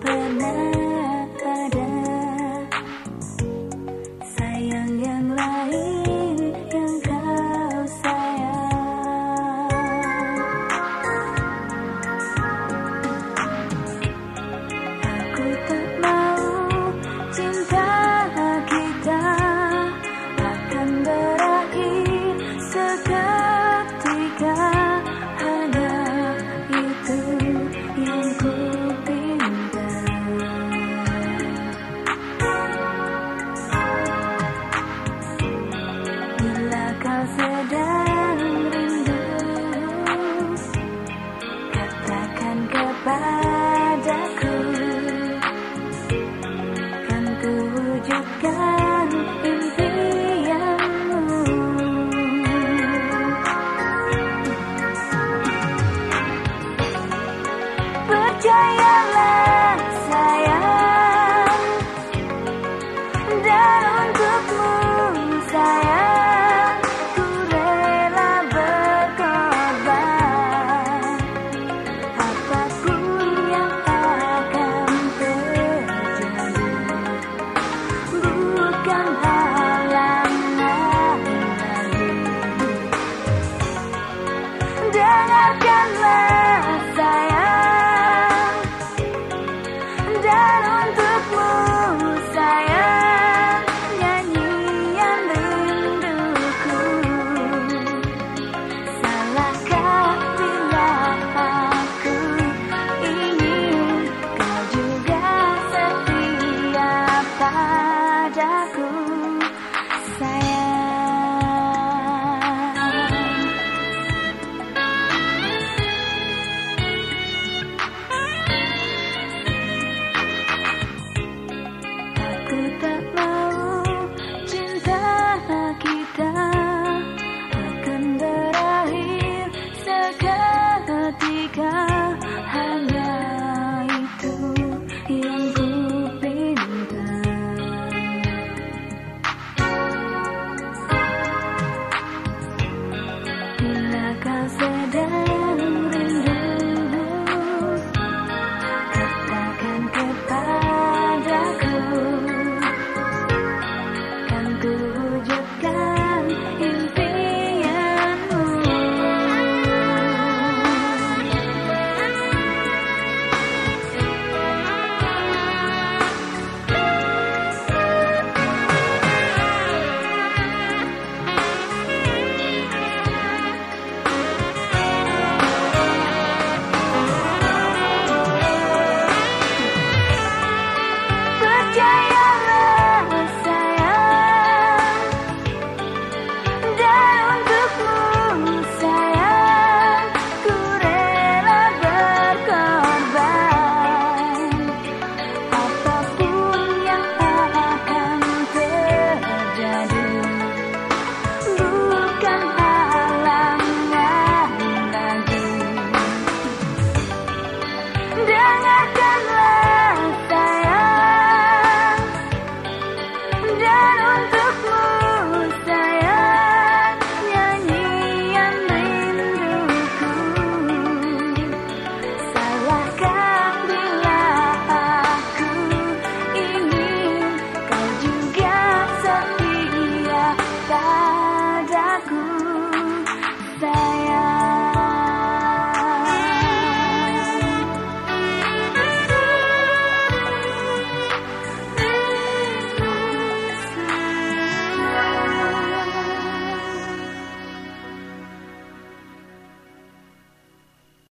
pernah